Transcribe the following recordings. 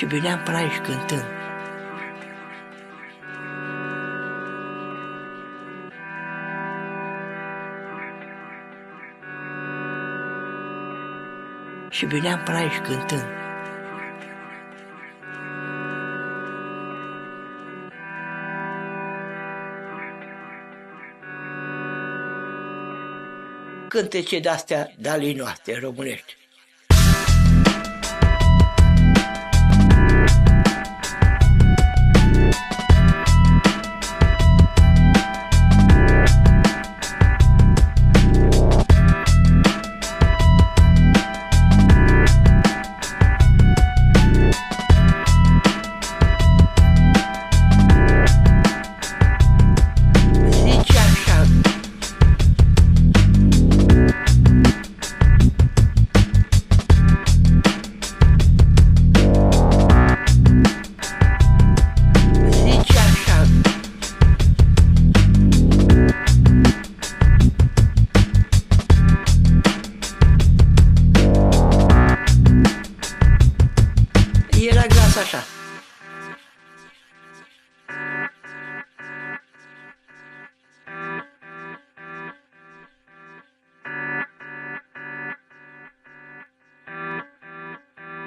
Și veneam până aici cântând. Și veneam până aici cântând. cântece de-astea de ale noastre românești.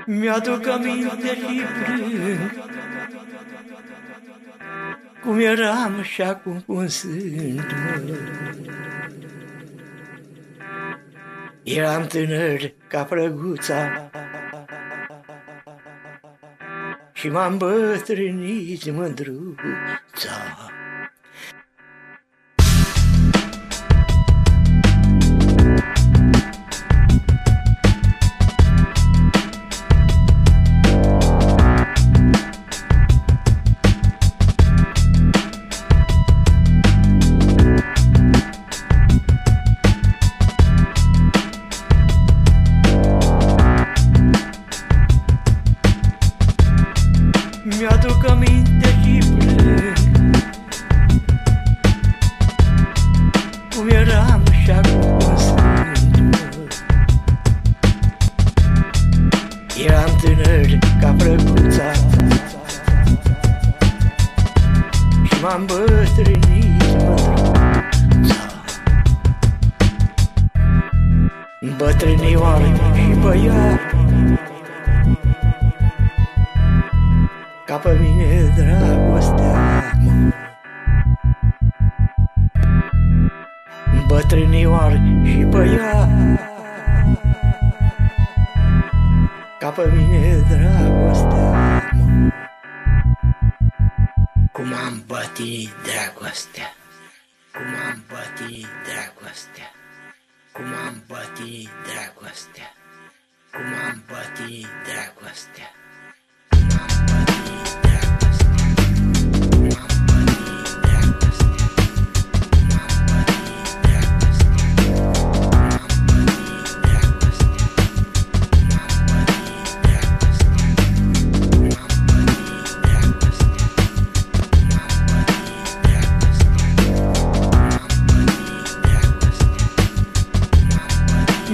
Mi-aduc aminte și plâng Cum eram și acum cum sunt Eram tânăr ca prăguța Și m-am bătrânit mândruța Cum eram și acum cum sunt. Eram tânăr ca prăcuța Și m-am bătrânit mândruța Bătrânioară și băiat ca pe mine dragostea Bătrânioar și băiat Ca pe mine dragostea mă. Cum am bătit dragostea Cum am bătit dragostea Cum am bătit dragostea Cum am bătit dragostea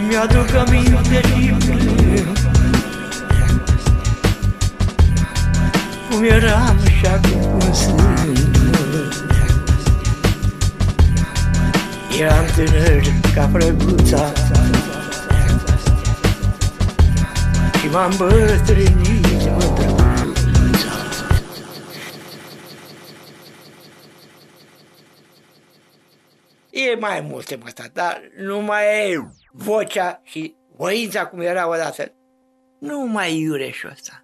Mi-aduc aminte și plâng Cum eram și acum cum sunt. Eram tânăr ca prăguța Și m-am bătrânit mândruța E mai multe mă, dar nu mai e vocea și voința cum era odată. Nu mai e iureșul ăsta.